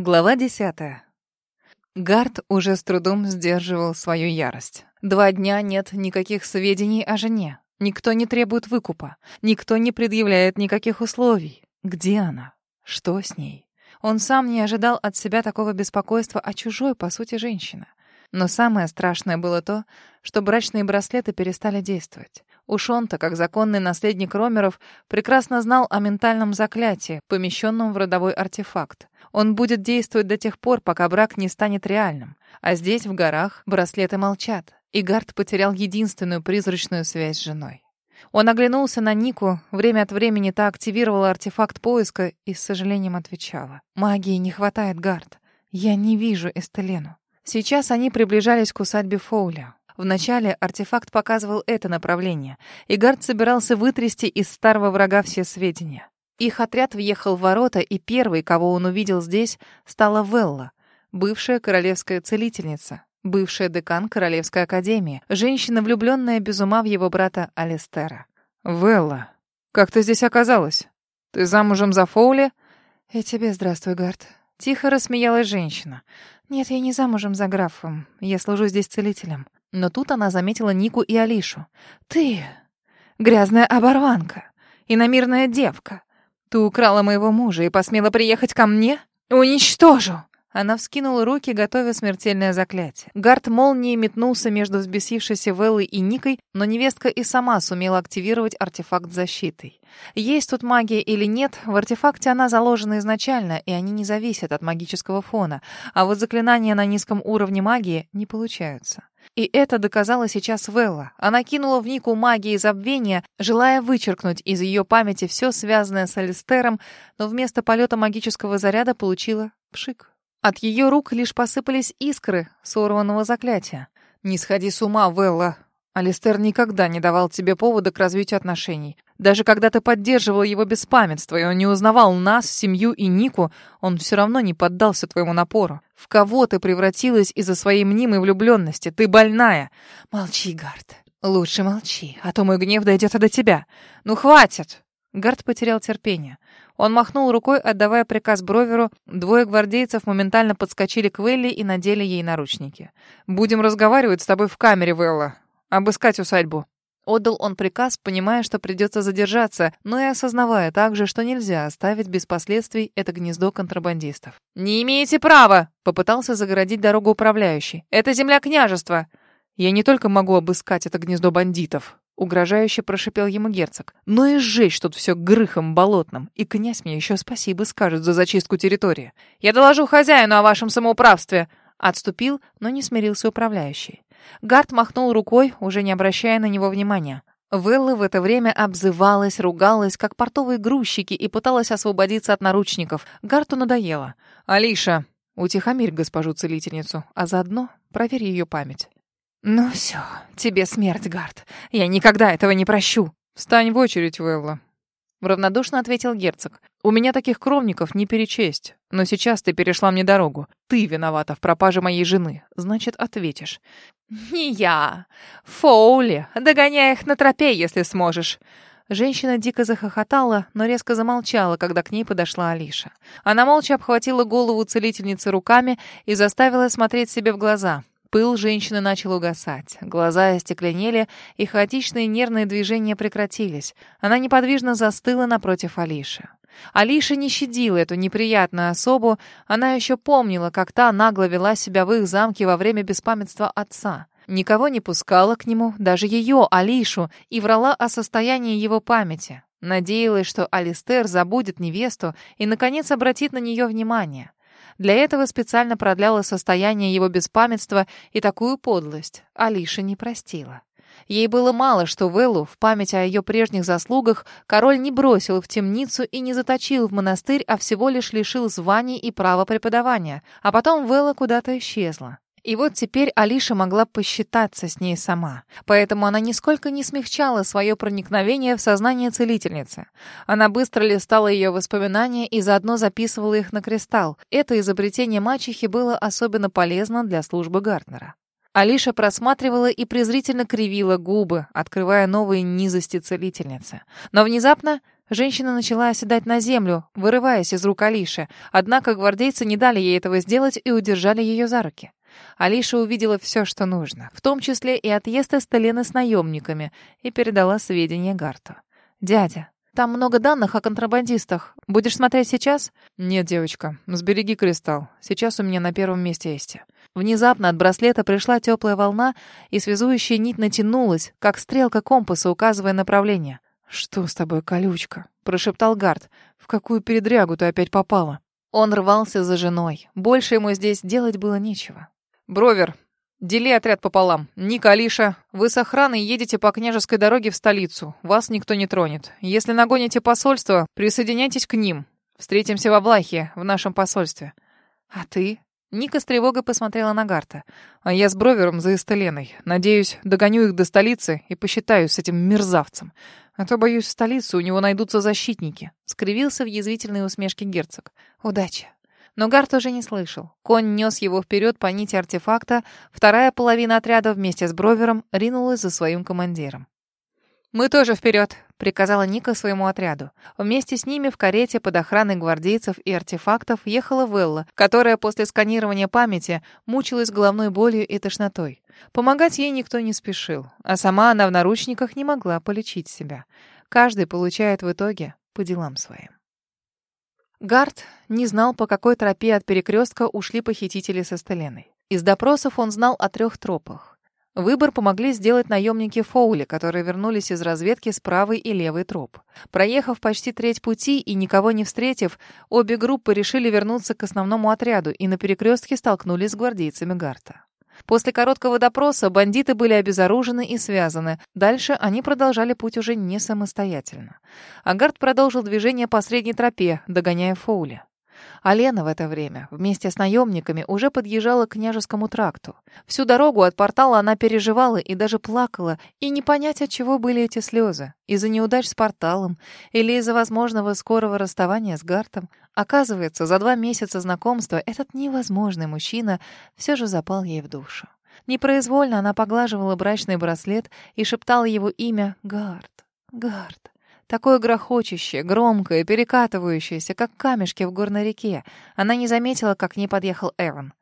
Глава десятая. Гард уже с трудом сдерживал свою ярость. Два дня нет никаких сведений о жене. Никто не требует выкупа. Никто не предъявляет никаких условий. Где она? Что с ней? Он сам не ожидал от себя такого беспокойства о чужой, по сути, женщине. Но самое страшное было то, что брачные браслеты перестали действовать. Уж он-то, как законный наследник Ромеров, прекрасно знал о ментальном заклятии, помещенном в родовой артефакт. Он будет действовать до тех пор, пока брак не станет реальным. А здесь, в горах, браслеты молчат. И Гард потерял единственную призрачную связь с женой. Он оглянулся на Нику, время от времени та активировала артефакт поиска и с сожалением отвечала. «Магии не хватает, Гард. Я не вижу Эстелену». Сейчас они приближались к усадьбе Фоуля. Вначале артефакт показывал это направление, и Гард собирался вытрясти из старого врага все сведения. Их отряд въехал в ворота, и первой, кого он увидел здесь, стала Велла, бывшая королевская целительница, бывшая декан Королевской академии, женщина, влюбленная без ума в его брата Алистера. «Велла, как ты здесь оказалась? Ты замужем за Фоули?» «И тебе здравствуй, Гард». Тихо рассмеялась женщина. «Нет, я не замужем за графом. Я служу здесь целителем». Но тут она заметила Нику и Алишу. «Ты, грязная оборванка, иномирная девка, ты украла моего мужа и посмела приехать ко мне? Уничтожу!» Она вскинула руки, готовя смертельное заклятие. Гард молнией метнулся между взбесившейся Веллой и Никой, но невестка и сама сумела активировать артефакт защитой. Есть тут магия или нет, в артефакте она заложена изначально, и они не зависят от магического фона, а вот заклинания на низком уровне магии не получаются. И это доказала сейчас Велла. Она кинула в Нику магии забвения, желая вычеркнуть из ее памяти все связанное с Алистером, но вместо полета магического заряда получила пшик. От ее рук лишь посыпались искры сорванного заклятия. «Не сходи с ума, Велла. Алистер никогда не давал тебе повода к развитию отношений. Даже когда ты поддерживал его беспамятство, и он не узнавал нас, семью и Нику, он все равно не поддался твоему напору. В кого ты превратилась из-за своей мнимой влюбленности? Ты больная. Молчи, Гард. Лучше молчи, а то мой гнев дойдет и до тебя. Ну, хватит!» Гард потерял терпение. Он махнул рукой, отдавая приказ Броверу. Двое гвардейцев моментально подскочили к Велли и надели ей наручники. «Будем разговаривать с тобой в камере, Велла. Обыскать усадьбу». Отдал он приказ, понимая, что придется задержаться, но и осознавая также, что нельзя оставить без последствий это гнездо контрабандистов. «Не имеете права!» — попытался загородить дорогу управляющий. «Это земля княжества!» «Я не только могу обыскать это гнездо бандитов», — угрожающе прошипел ему герцог, «но и сжечь тут все грыхом болотным, и князь мне еще спасибо скажет за зачистку территории. Я доложу хозяину о вашем самоуправстве!» Отступил, но не смирился управляющий. Гард махнул рукой, уже не обращая на него внимания. Велла в это время обзывалась, ругалась, как портовые грузчики, и пыталась освободиться от наручников. Гарту надоело. «Алиша, утихомирь госпожу целительницу, а заодно проверь ее память». «Ну все, тебе смерть, Гард. Я никогда этого не прощу». «Встань в очередь, Велла», Равнодушно ответил герцог. «У меня таких кровников не перечесть. Но сейчас ты перешла мне дорогу. Ты виновата в пропаже моей жены. Значит, ответишь». «Не я. Фоули. Догоняй их на тропе, если сможешь». Женщина дико захохотала, но резко замолчала, когда к ней подошла Алиша. Она молча обхватила голову целительницы руками и заставила смотреть себе в глаза. Пыл женщины начал угасать. Глаза остекленели, и хаотичные нервные движения прекратились. Она неподвижно застыла напротив Алиши. Алиша не щадила эту неприятную особу, она еще помнила, как та нагло вела себя в их замке во время беспамятства отца. Никого не пускала к нему, даже ее, Алишу, и врала о состоянии его памяти. Надеялась, что Алистер забудет невесту и, наконец, обратит на нее внимание. Для этого специально продляла состояние его беспамятства и такую подлость Алиша не простила. Ей было мало, что Веллу, в память о ее прежних заслугах, король не бросил в темницу и не заточил в монастырь, а всего лишь лишил званий и права преподавания. А потом Велла куда-то исчезла. И вот теперь Алиша могла посчитаться с ней сама. Поэтому она нисколько не смягчала свое проникновение в сознание целительницы. Она быстро листала ее воспоминания и заодно записывала их на кристалл. Это изобретение мачехи было особенно полезно для службы Гартнера. Алиша просматривала и презрительно кривила губы, открывая новые низости целительницы. Но внезапно Женщина начала оседать на землю, вырываясь из рук Алиши, однако гвардейцы не дали ей этого сделать и удержали ее за руки. Алиша увидела все, что нужно, в том числе и отъезд Эстелена с наемниками, и передала сведения Гарту. «Дядя, там много данных о контрабандистах. Будешь смотреть сейчас?» «Нет, девочка, сбереги кристалл. Сейчас у меня на первом месте есть». Внезапно от браслета пришла теплая волна, и связующая нить натянулась, как стрелка компаса, указывая направление. «Что с тобой, колючка?» — прошептал Гард. «В какую передрягу ты опять попала?» Он рвался за женой. Больше ему здесь делать было нечего. «Бровер, дели отряд пополам. Ника, Алиша, вы с охраной едете по княжеской дороге в столицу. Вас никто не тронет. Если нагоните посольство, присоединяйтесь к ним. Встретимся в Влахе, в нашем посольстве». «А ты?» Ника с тревогой посмотрела на Гарта. «А я с Бровером за Эстеленой. Надеюсь, догоню их до столицы и посчитаю с этим мерзавцем. А то, боюсь, в столице у него найдутся защитники», — скривился в язвительной усмешке герцог. «Удачи». Но Гарт уже не слышал. Конь нес его вперед по нити артефакта, вторая половина отряда вместе с Бровером ринулась за своим командиром. «Мы тоже вперед!» — приказала Ника своему отряду. Вместе с ними в карете под охраной гвардейцев и артефактов ехала Велла, которая после сканирования памяти мучилась головной болью и тошнотой. Помогать ей никто не спешил, а сама она в наручниках не могла полечить себя. Каждый получает в итоге по делам своим. Гард не знал, по какой тропе от перекрестка ушли похитители со Стеленой. Из допросов он знал о трех тропах. Выбор помогли сделать наемники Фоули, которые вернулись из разведки с правой и левой троп. Проехав почти треть пути и никого не встретив, обе группы решили вернуться к основному отряду и на перекрестке столкнулись с гвардейцами Гарта. После короткого допроса бандиты были обезоружены и связаны. Дальше они продолжали путь уже не самостоятельно. Агард продолжил движение по средней тропе, догоняя Фоули. А Лена в это время вместе с наемниками уже подъезжала к княжескому тракту. Всю дорогу от портала она переживала и даже плакала, и не понять, от чего были эти слезы. Из-за неудач с порталом или из-за возможного скорого расставания с Гартом. Оказывается, за два месяца знакомства этот невозможный мужчина все же запал ей в душу. Непроизвольно она поглаживала брачный браслет и шептала его имя «Гард, Гард». Такое грохочущее, громкое, перекатывающееся, как камешки в горной реке. Она не заметила, как к ней подъехал Эван.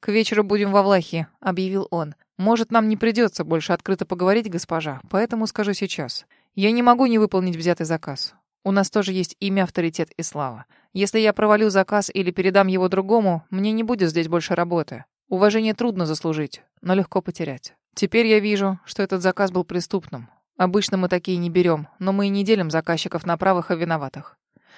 «К вечеру будем во Влахе», — объявил он. «Может, нам не придется больше открыто поговорить, госпожа, поэтому скажу сейчас. Я не могу не выполнить взятый заказ. У нас тоже есть имя, авторитет и слава. Если я провалю заказ или передам его другому, мне не будет здесь больше работы. Уважение трудно заслужить, но легко потерять. Теперь я вижу, что этот заказ был преступным. Обычно мы такие не берем, но мы и не делим заказчиков на правых и виноватых.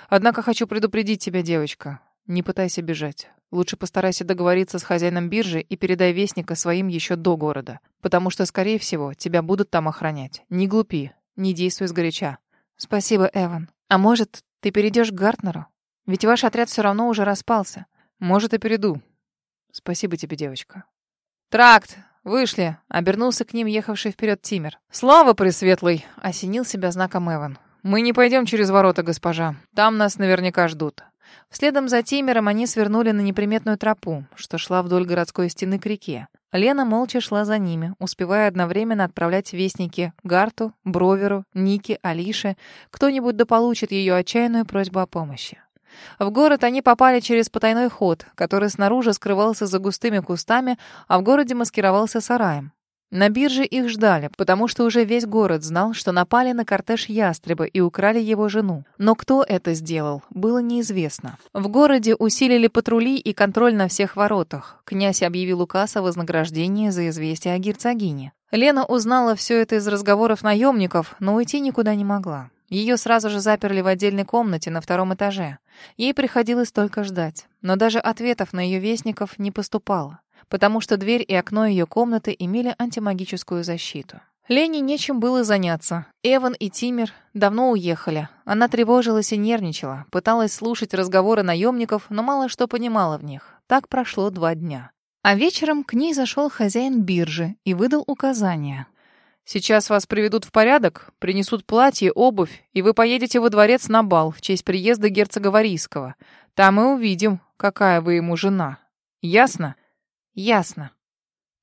Однако хочу предупредить тебя, девочка. Не пытайся бежать. Лучше постарайся договориться с хозяином биржи и передай вестника своим еще до города. Потому что, скорее всего, тебя будут там охранять. Не глупи, не действуй сгоряча. Спасибо, Эван. А может, ты перейдешь к Гартнеру? Ведь ваш отряд все равно уже распался. Может, и перейду. Спасибо тебе, девочка. Тракт! «Вышли!» — обернулся к ним ехавший вперед Тимер. «Слава Пресветлый!» — осенил себя знаком Эван. «Мы не пойдем через ворота, госпожа. Там нас наверняка ждут». Вследом за Тимером они свернули на неприметную тропу, что шла вдоль городской стены к реке. Лена молча шла за ними, успевая одновременно отправлять вестники Гарту, Броверу, Нике, Алише. Кто-нибудь дополучит ее отчаянную просьбу о помощи. В город они попали через потайной ход, который снаружи скрывался за густыми кустами, а в городе маскировался сараем. На бирже их ждали, потому что уже весь город знал, что напали на кортеж ястреба и украли его жену. Но кто это сделал, было неизвестно. В городе усилили патрули и контроль на всех воротах. Князь объявил указ о вознаграждении за известие о герцогине. Лена узнала все это из разговоров наемников, но уйти никуда не могла. Ее сразу же заперли в отдельной комнате на втором этаже. Ей приходилось только ждать, но даже ответов на ее вестников не поступало, потому что дверь и окно ее комнаты имели антимагическую защиту. Лене нечем было заняться. Эван и Тимир давно уехали. Она тревожилась и нервничала, пыталась слушать разговоры наемников, но мало что понимала в них. Так прошло два дня. А вечером к ней зашел хозяин биржи и выдал указания. Сейчас вас приведут в порядок, принесут платье, обувь, и вы поедете во дворец на бал в честь приезда герцога Варийского. Там и увидим, какая вы ему жена. Ясно? Ясно.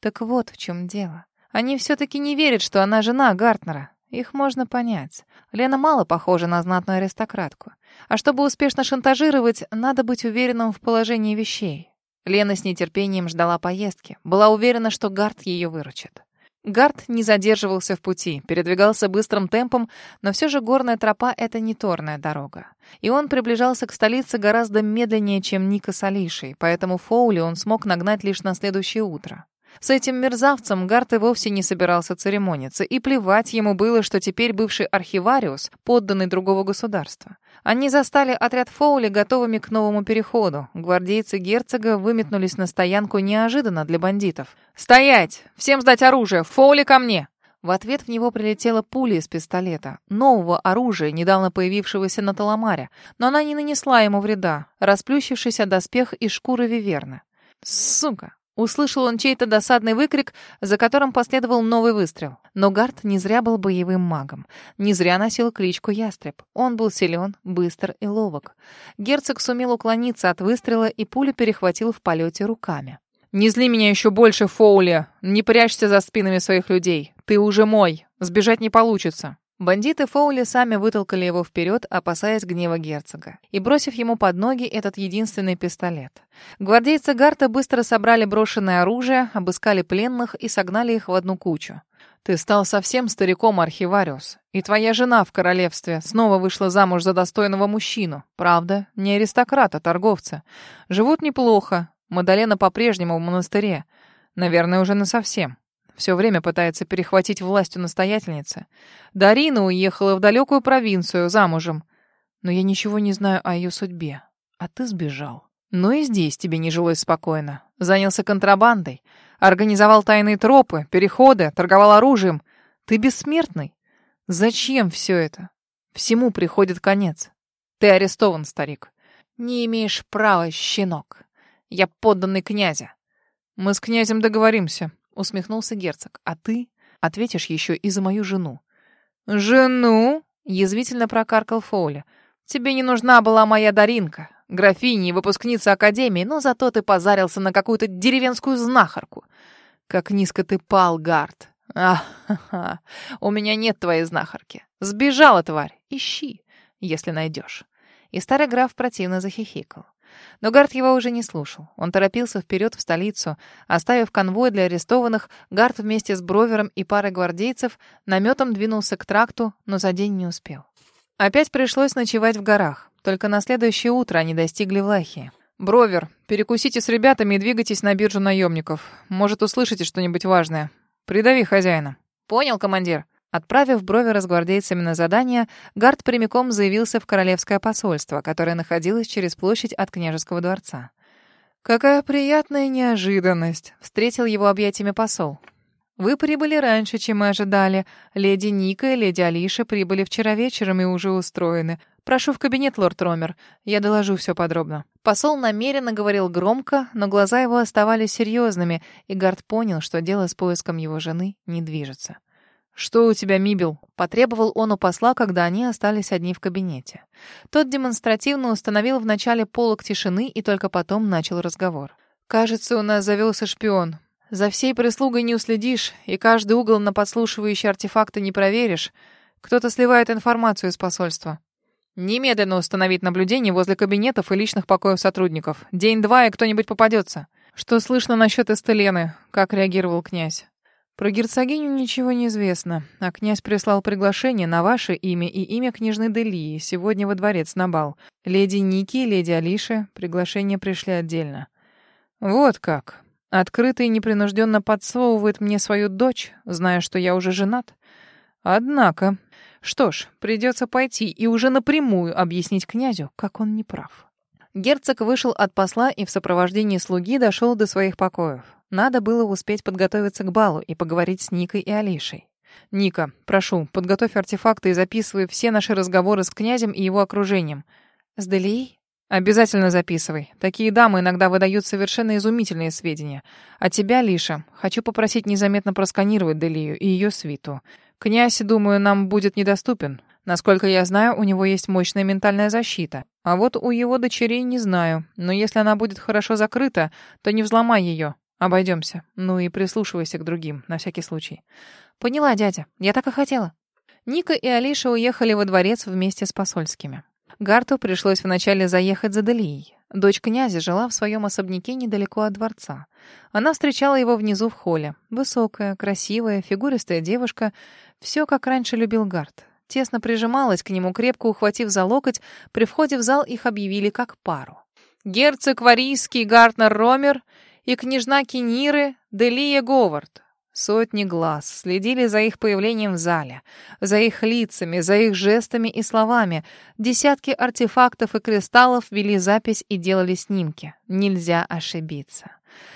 Так вот в чем дело. Они все-таки не верят, что она жена Гартнера. Их можно понять. Лена мало похожа на знатную аристократку. А чтобы успешно шантажировать, надо быть уверенным в положении вещей. Лена с нетерпением ждала поездки. Была уверена, что Гард ее выручит. Гард не задерживался в пути, передвигался быстрым темпом, но все же горная тропа — это не торная дорога. И он приближался к столице гораздо медленнее, чем Ника с Алишей, поэтому Фоули он смог нагнать лишь на следующее утро. С этим мерзавцем Гарт и вовсе не собирался церемониться, и плевать ему было, что теперь бывший архивариус — подданный другого государства. Они застали отряд Фоули готовыми к новому переходу. Гвардейцы герцога выметнулись на стоянку неожиданно для бандитов. «Стоять! Всем сдать оружие! Фоули ко мне!» В ответ в него прилетела пуля из пистолета, нового оружия, недавно появившегося на Таламаре, но она не нанесла ему вреда, расплющившийся доспех из шкуры виверны. «Сука! Услышал он чей-то досадный выкрик, за которым последовал новый выстрел. Но Гард не зря был боевым магом. Не зря носил кличку Ястреб. Он был силен, быстр и ловок. Герцог сумел уклониться от выстрела, и пулю перехватил в полете руками. «Не зли меня еще больше, Фоули! Не прячься за спинами своих людей! Ты уже мой! Сбежать не получится!» Бандиты Фоули сами вытолкали его вперед, опасаясь гнева герцога, и бросив ему под ноги этот единственный пистолет. Гвардейцы Гарта быстро собрали брошенное оружие, обыскали пленных и согнали их в одну кучу. «Ты стал совсем стариком, архивариус, и твоя жена в королевстве снова вышла замуж за достойного мужчину. Правда, не аристократа, торговца. Живут неплохо. Мадалена по-прежнему в монастыре. Наверное, уже насовсем. Все время пытается перехватить власть у настоятельницы. Дарина уехала в далекую провинцию замужем. Но я ничего не знаю о ее судьбе. А ты сбежал. Но и здесь тебе не жилось спокойно. Занялся контрабандой. Организовал тайные тропы, переходы, торговал оружием. Ты бессмертный. Зачем все это? Всему приходит конец. Ты арестован, старик. Не имеешь права, щенок. Я подданный князя. Мы с князем договоримся усмехнулся герцог. А ты ответишь еще и за мою жену. Жену? язвительно прокаркал Фоули. Тебе не нужна была моя Даринка, графиня и выпускница академии, но зато ты позарился на какую-то деревенскую знахарку. Как низко ты пал, Гард. А, у меня нет твоей знахарки. Сбежала тварь. Ищи, если найдешь. И старый граф противно захихикал. Но Гард его уже не слушал. Он торопился вперед в столицу. Оставив конвой для арестованных, Гард вместе с Бровером и парой гвардейцев наметом двинулся к тракту, но за день не успел. Опять пришлось ночевать в горах. Только на следующее утро они достигли Влахии. «Бровер, перекусите с ребятами и двигайтесь на биржу наемников. Может, услышите что-нибудь важное. Придави хозяина». «Понял, командир». Отправив Бровера с на задание, Гард прямиком заявился в королевское посольство, которое находилось через площадь от княжеского дворца. «Какая приятная неожиданность!» — встретил его объятиями посол. «Вы прибыли раньше, чем мы ожидали. Леди Ника и леди Алиша прибыли вчера вечером и уже устроены. Прошу в кабинет, лорд Ромер. Я доложу все подробно». Посол намеренно говорил громко, но глаза его оставались серьезными, и Гард понял, что дело с поиском его жены не движется. «Что у тебя, Мибел?» — потребовал он у посла, когда они остались одни в кабинете. Тот демонстративно установил вначале полок тишины и только потом начал разговор. «Кажется, у нас завелся шпион. За всей прислугой не уследишь, и каждый угол на подслушивающие артефакты не проверишь. Кто-то сливает информацию из посольства. Немедленно установить наблюдение возле кабинетов и личных покоев сотрудников. День-два, и кто-нибудь попадется. Что слышно насчет Эстелены? Как реагировал князь? Про герцогиню ничего не известно, а князь прислал приглашение на ваше имя и имя княжны Делии сегодня во дворец на бал. Леди Ники и леди Алиши приглашения пришли отдельно. Вот как. Открыто и непринужденно подсовывает мне свою дочь, зная, что я уже женат. Однако... Что ж, придется пойти и уже напрямую объяснить князю, как он не прав. Герцог вышел от посла и в сопровождении слуги дошел до своих покоев. Надо было успеть подготовиться к балу и поговорить с Никой и Алишей. «Ника, прошу, подготовь артефакты и записывай все наши разговоры с князем и его окружением». «С Делией?» «Обязательно записывай. Такие дамы иногда выдают совершенно изумительные сведения. А тебя, Лиша, хочу попросить незаметно просканировать Делию и ее свиту. Князь, думаю, нам будет недоступен. Насколько я знаю, у него есть мощная ментальная защита. А вот у его дочерей не знаю. Но если она будет хорошо закрыта, то не взломай ее. Обойдемся. Ну и прислушивайся к другим, на всякий случай. Поняла, дядя. Я так и хотела. Ника и Алиша уехали во дворец вместе с посольскими. Гарту пришлось вначале заехать за Делией. Дочь князя жила в своем особняке недалеко от дворца. Она встречала его внизу в холле. Высокая, красивая, фигуристая девушка. Все, как раньше любил Гарт. Тесно прижималась к нему, крепко ухватив за локоть. При входе в зал их объявили как пару. Герцог Варийский Гартнер Ромер и княжна Кениры Делия Говард. Сотни глаз следили за их появлением в зале, за их лицами, за их жестами и словами. Десятки артефактов и кристаллов вели запись и делали снимки. Нельзя ошибиться.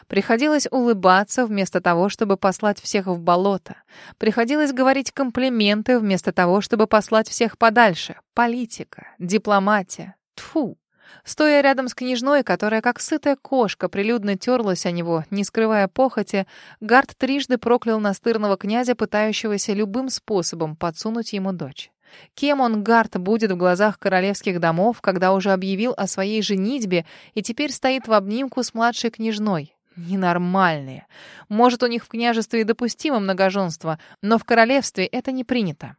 Приходилось улыбаться вместо того, чтобы послать всех в болото. Приходилось говорить комплименты вместо того, чтобы послать всех подальше. Политика, дипломатия. Тфу. Стоя рядом с княжной, которая как сытая кошка прилюдно терлась о него, не скрывая похоти, Гард трижды проклял настырного князя, пытающегося любым способом подсунуть ему дочь. Кем он, Гард, будет в глазах королевских домов, когда уже объявил о своей женитьбе и теперь стоит в обнимку с младшей книжной? Ненормальные. Может, у них в княжестве и допустимо многоженство, но в королевстве это не принято.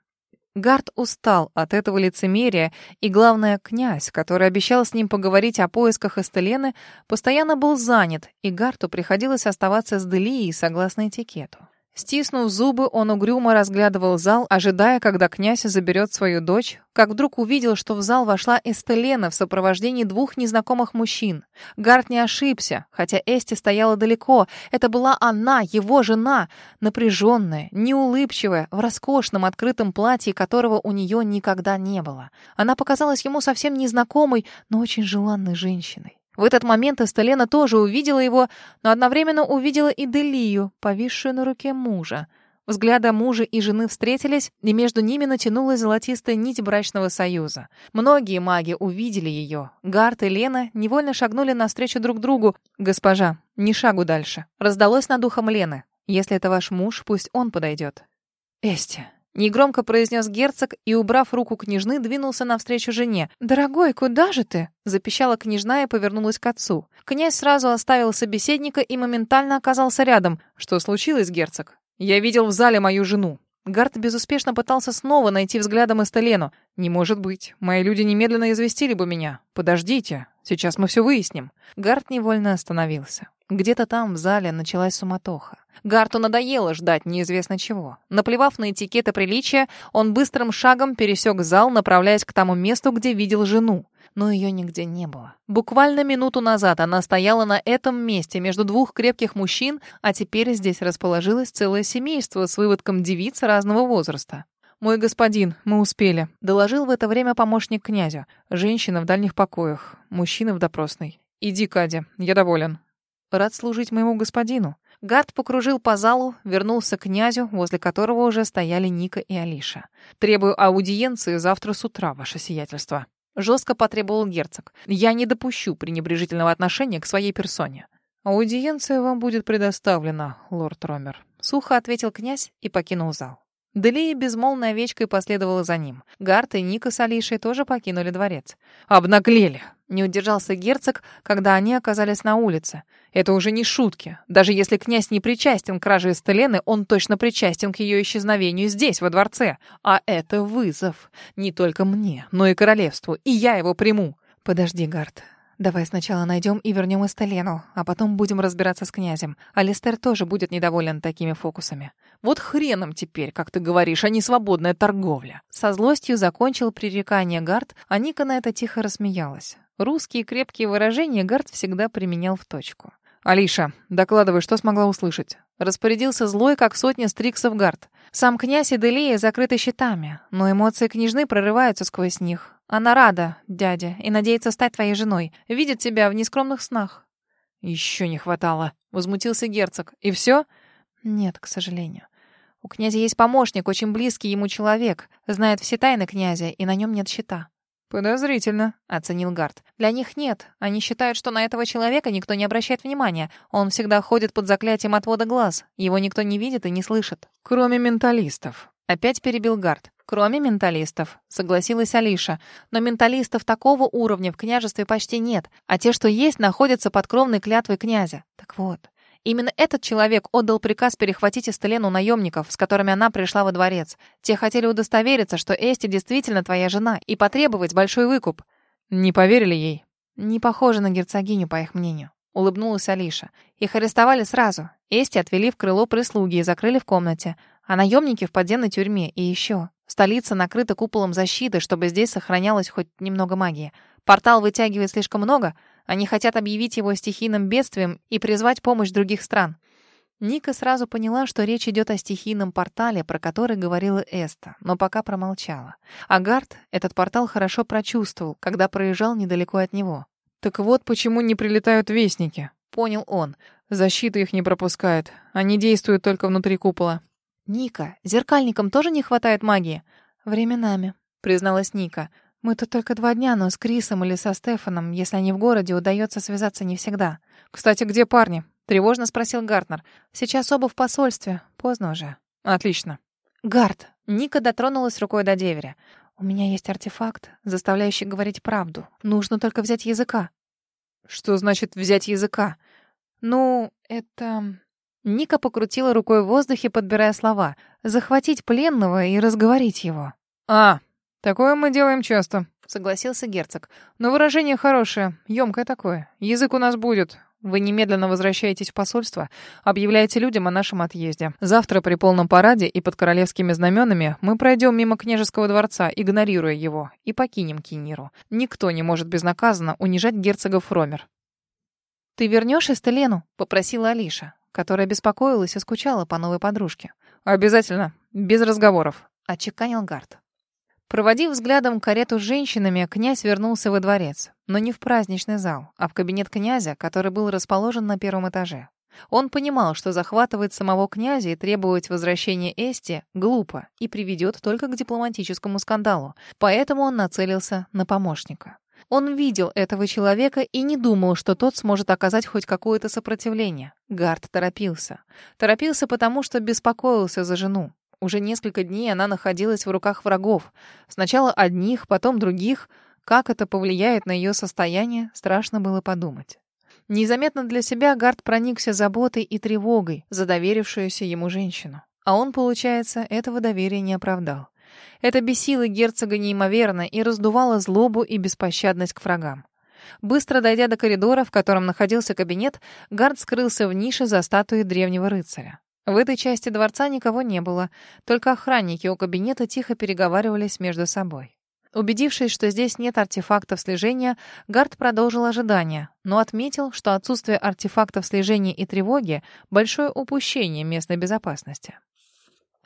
Гард устал от этого лицемерия, и, главное, князь, который обещал с ним поговорить о поисках Эстелены, постоянно был занят, и Гарту приходилось оставаться с Делией согласно этикету. Стиснув зубы, он угрюмо разглядывал зал, ожидая, когда князь заберет свою дочь, как вдруг увидел, что в зал вошла Эстелена в сопровождении двух незнакомых мужчин. Гард не ошибся, хотя Эсти стояла далеко. Это была она, его жена, напряженная, неулыбчивая, в роскошном открытом платье, которого у нее никогда не было. Она показалась ему совсем незнакомой, но очень желанной женщиной. В этот момент Эстелена тоже увидела его, но одновременно увидела и Делию, повисшую на руке мужа. Взгляды мужа и жены встретились, и между ними натянулась золотистая нить брачного союза. Многие маги увидели ее. Гарт и Лена невольно шагнули навстречу друг другу. «Госпожа, ни шагу дальше». Раздалось над ухом Лены. «Если это ваш муж, пусть он подойдет». «Эсти, Негромко произнес герцог и, убрав руку княжны, двинулся навстречу жене. «Дорогой, куда же ты?» — запищала княжна и повернулась к отцу. Князь сразу оставил собеседника и моментально оказался рядом. «Что случилось, герцог?» «Я видел в зале мою жену». Гард безуспешно пытался снова найти взглядом Эстелену. «Не может быть. Мои люди немедленно известили бы меня. Подождите. Сейчас мы все выясним». Гард невольно остановился. Где-то там, в зале, началась суматоха. Гарту надоело ждать неизвестно чего. Наплевав на этикет и приличия, он быстрым шагом пересек зал, направляясь к тому месту, где видел жену. Но ее нигде не было. Буквально минуту назад она стояла на этом месте между двух крепких мужчин, а теперь здесь расположилось целое семейство с выводком девиц разного возраста. «Мой господин, мы успели», — доложил в это время помощник князя. «Женщина в дальних покоях, мужчина в допросной. Иди, Кадя, я доволен. Рад служить моему господину». Гард покружил по залу, вернулся к князю, возле которого уже стояли Ника и Алиша. «Требую аудиенции завтра с утра, ваше сиятельство». Жестко потребовал герцог. «Я не допущу пренебрежительного отношения к своей персоне». «Аудиенция вам будет предоставлена, лорд Ромер», — сухо ответил князь и покинул зал. Делия безмолвной овечкой последовала за ним. Гарт и Ника с Алишей тоже покинули дворец. «Обнаглели!» — не удержался герцог, когда они оказались на улице. «Это уже не шутки. Даже если князь не причастен к краже Эстелены, он точно причастен к ее исчезновению здесь, во дворце. А это вызов. Не только мне, но и королевству. И я его приму». «Подожди, Гарт. Давай сначала найдем и вернем Эстелену, а потом будем разбираться с князем. Алистер тоже будет недоволен такими фокусами. Вот хреном теперь, как ты говоришь, а не свободная торговля. Со злостью закончил пререкание Гард, а Ника на это тихо рассмеялась. Русские крепкие выражения Гард всегда применял в точку. «Алиша, докладывай, что смогла услышать?» Распорядился злой, как сотня стриксов Гард. Сам князь и Делия закрыты щитами, но эмоции княжны прорываются сквозь них. Она рада, дядя, и надеется стать твоей женой. Видит тебя в нескромных снах». «Еще не хватало», — возмутился герцог. «И все?» «Нет, к сожалению. У князя есть помощник, очень близкий ему человек, знает все тайны князя, и на нем нет щита». «Подозрительно», — оценил Гард. «Для них нет. Они считают, что на этого человека никто не обращает внимания. Он всегда ходит под заклятием отвода глаз. Его никто не видит и не слышит». «Кроме менталистов». Опять перебил Гард. Кроме менталистов, согласилась Алиша. Но менталистов такого уровня в княжестве почти нет, а те, что есть, находятся под кровной клятвой князя. Так вот, Именно этот человек отдал приказ перехватить Эстелену наемников, с которыми она пришла во дворец. Те хотели удостовериться, что Эсти действительно твоя жена, и потребовать большой выкуп. Не поверили ей? Не похоже на герцогиню, по их мнению. Улыбнулась Алиша. Их арестовали сразу. Эсти отвели в крыло прислуги и закрыли в комнате. А наемники в подземной тюрьме. И еще. Столица накрыта куполом защиты, чтобы здесь сохранялось хоть немного магии. Портал вытягивает слишком много. Они хотят объявить его стихийным бедствием и призвать помощь других стран. Ника сразу поняла, что речь идет о стихийном портале, про который говорила Эста, но пока промолчала. Агард этот портал хорошо прочувствовал, когда проезжал недалеко от него. «Так вот почему не прилетают вестники», — понял он. «Защита их не пропускает. Они действуют только внутри купола». «Ника, зеркальникам тоже не хватает магии?» «Временами», — призналась Ника. «Мы тут только два дня, но с Крисом или со Стефаном, если они в городе, удается связаться не всегда». «Кстати, где парни?» — тревожно спросил Гартнер. «Сейчас оба в посольстве. Поздно уже». «Отлично». «Гард!» — Ника дотронулась рукой до деверя. «У меня есть артефакт, заставляющий говорить правду. Нужно только взять языка». «Что значит взять языка?» «Ну, это...» Ника покрутила рукой в воздухе, подбирая слова. «Захватить пленного и разговорить его». «А, такое мы делаем часто», — согласился герцог. «Но выражение хорошее, ёмкое такое. Язык у нас будет. Вы немедленно возвращаетесь в посольство, объявляете людям о нашем отъезде. Завтра при полном параде и под королевскими знаменами мы пройдем мимо княжеского дворца, игнорируя его, и покинем Киниру. Никто не может безнаказанно унижать герцога Фромер». «Ты вернешь Эстелену?» — попросила Алиша которая беспокоилась и скучала по новой подружке. «Обязательно, без разговоров», — отчеканил Гард. Проводив взглядом карету с женщинами, князь вернулся во дворец, но не в праздничный зал, а в кабинет князя, который был расположен на первом этаже. Он понимал, что захватывать самого князя и требовать возвращения Эсти глупо и приведет только к дипломатическому скандалу, поэтому он нацелился на помощника. Он видел этого человека и не думал, что тот сможет оказать хоть какое-то сопротивление. Гард торопился. Торопился потому, что беспокоился за жену. Уже несколько дней она находилась в руках врагов. Сначала одних, потом других. Как это повлияет на ее состояние, страшно было подумать. Незаметно для себя Гард проникся заботой и тревогой за доверившуюся ему женщину. А он, получается, этого доверия не оправдал. Это бесило герцога неимоверно и раздувало злобу и беспощадность к врагам. Быстро дойдя до коридора, в котором находился кабинет, Гард скрылся в нише за статуей древнего рыцаря. В этой части дворца никого не было, только охранники у кабинета тихо переговаривались между собой. Убедившись, что здесь нет артефактов слежения, Гард продолжил ожидание, но отметил, что отсутствие артефактов слежения и тревоги — большое упущение местной безопасности.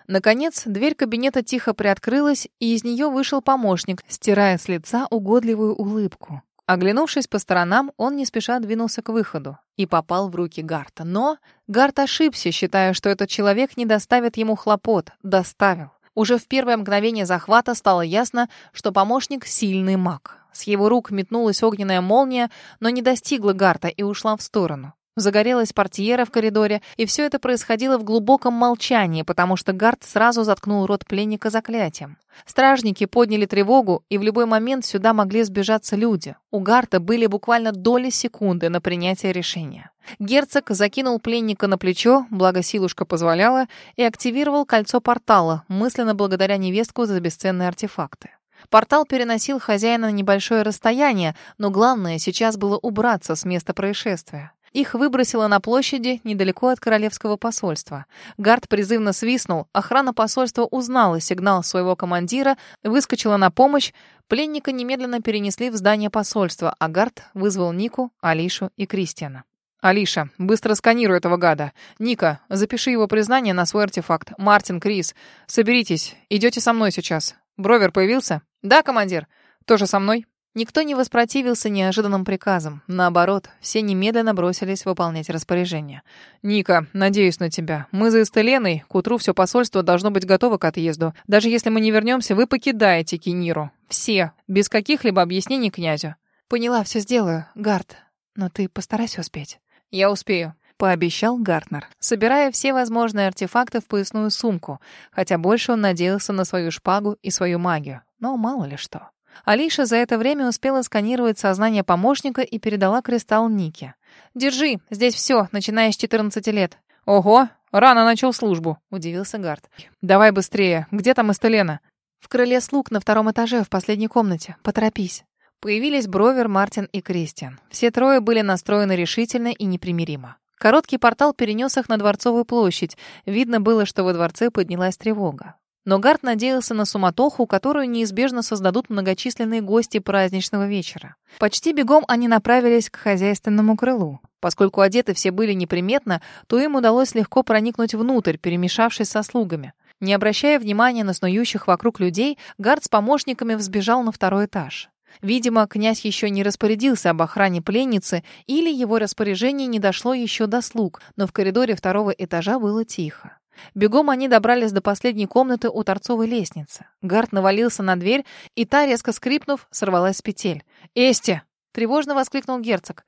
Наконец, дверь кабинета тихо приоткрылась, и из нее вышел помощник, стирая с лица угодливую улыбку. Оглянувшись по сторонам, он не спеша двинулся к выходу и попал в руки Гарта. Но Гарт ошибся, считая, что этот человек не доставит ему хлопот. Доставил. Уже в первое мгновение захвата стало ясно, что помощник — сильный маг. С его рук метнулась огненная молния, но не достигла Гарта и ушла в сторону. Загорелась портьера в коридоре, и все это происходило в глубоком молчании, потому что Гард сразу заткнул рот пленника заклятием. Стражники подняли тревогу, и в любой момент сюда могли сбежаться люди. У Гарта были буквально доли секунды на принятие решения. Герцог закинул пленника на плечо, благо силушка позволяла, и активировал кольцо портала, мысленно благодаря невестку за бесценные артефакты. Портал переносил хозяина на небольшое расстояние, но главное сейчас было убраться с места происшествия. Их выбросило на площади недалеко от королевского посольства. Гард призывно свистнул, охрана посольства узнала сигнал своего командира, выскочила на помощь, пленника немедленно перенесли в здание посольства, а Гард вызвал Нику, Алишу и Кристиана. «Алиша, быстро сканируй этого гада. Ника, запиши его признание на свой артефакт. Мартин, Крис, соберитесь, идете со мной сейчас. Бровер появился?» «Да, командир. Тоже со мной?» Никто не воспротивился неожиданным приказам. Наоборот, все немедленно бросились выполнять распоряжение. «Ника, надеюсь на тебя. Мы за Эстеленой. К утру все посольство должно быть готово к отъезду. Даже если мы не вернемся, вы покидаете Киниру. Все. Без каких-либо объяснений князю». «Поняла, все сделаю, Гард. Но ты постарайся успеть». «Я успею», — пообещал Гартнер, собирая все возможные артефакты в поясную сумку, хотя больше он надеялся на свою шпагу и свою магию. Но мало ли что. Алиша за это время успела сканировать сознание помощника и передала кристалл Нике. «Держи, здесь все, начиная с 14 лет». «Ого, рано начал службу», — удивился Гард. «Давай быстрее, где там Эстелена?» «В крыле слуг на втором этаже, в последней комнате. Поторопись». Появились Бровер, Мартин и Кристиан. Все трое были настроены решительно и непримиримо. Короткий портал перенес их на Дворцовую площадь. Видно было, что во дворце поднялась тревога. Но Гард надеялся на суматоху, которую неизбежно создадут многочисленные гости праздничного вечера. Почти бегом они направились к хозяйственному крылу. Поскольку одеты все были неприметно, то им удалось легко проникнуть внутрь, перемешавшись со слугами. Не обращая внимания на снующих вокруг людей, Гард с помощниками взбежал на второй этаж. Видимо, князь еще не распорядился об охране пленницы, или его распоряжение не дошло еще до слуг, но в коридоре второго этажа было тихо. Бегом они добрались до последней комнаты у торцовой лестницы. Гард навалился на дверь, и та, резко скрипнув, сорвалась с петель. «Эсте!» — тревожно воскликнул герцог.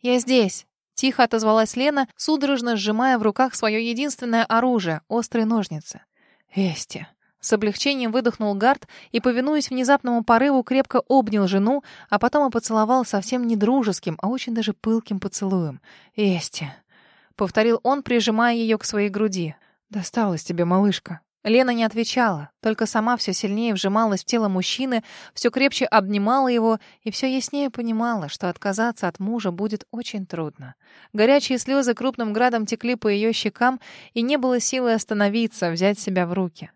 «Я здесь!» — тихо отозвалась Лена, судорожно сжимая в руках свое единственное оружие — острые ножницы. «Эсте!» С облегчением выдохнул Гард и, повинуясь внезапному порыву, крепко обнял жену, а потом и поцеловал совсем не дружеским, а очень даже пылким поцелуем. «Эсти!» — повторил он, прижимая ее к своей груди. «Досталось тебе, малышка». Лена не отвечала, только сама все сильнее вжималась в тело мужчины, все крепче обнимала его и все яснее понимала, что отказаться от мужа будет очень трудно. Горячие слезы крупным градом текли по ее щекам, и не было силы остановиться, взять себя в руки.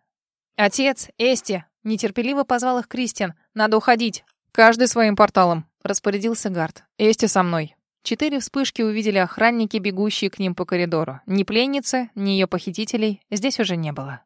«Отец, Эсти!» — нетерпеливо позвал их Кристиан. «Надо уходить!» «Каждый своим порталом», — распорядился Гард. «Эсти со мной». Четыре вспышки увидели охранники, бегущие к ним по коридору. Ни пленницы, ни ее похитителей здесь уже не было.